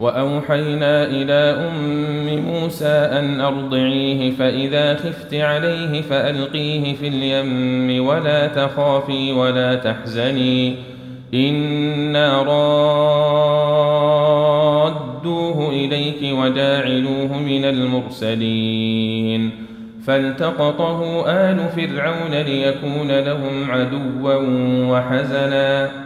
وأوحينا إلى أم موسى أن أرضعيه فإذا خفت عليه فألقيه في اليم ولا تخافي ولا تحزني. إنا رادوه إليك وجاعلوه من المرسلين. فالتقطه آل فرعون ليكون لهم عدوا وحزنا.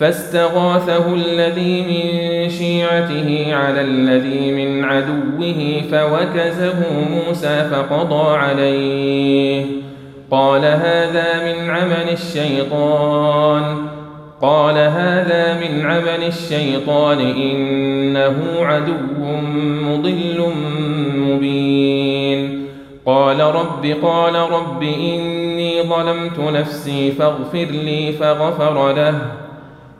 فاستغاثه الذي من شيعته على الذي من عدوه فوكزه موسى فقضى عليه. قال هذا من عمل الشيطان. قال هذا من عمل الشيطان إنه عدو مضل مبين. قال رب قال رب إني ظلمت نفسي فاغفر لي فغفر له.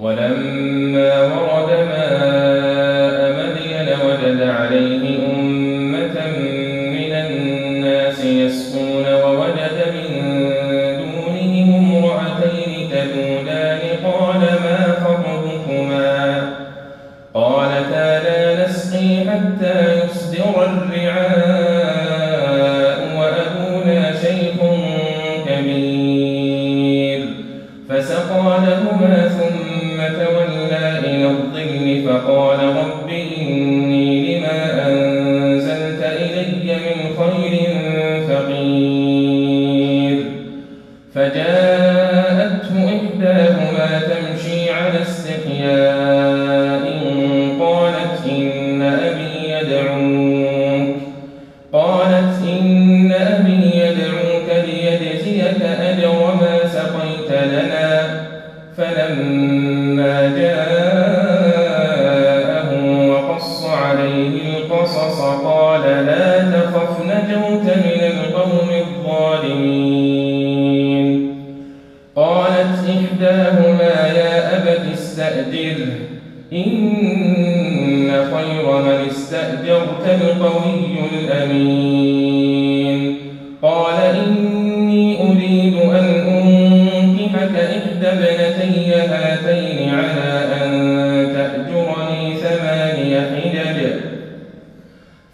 ولما ورد ماء مدين وجد عليه أمة من الناس يسقون ووجد القصص قال لا تخف نجوت من القوم الظالمين. قالت إحداهما يا أبت استأجره إن خير من استأجرت القوي الأمين. قال إني أريد أن أنكحك إحدى ابنتي هاتين على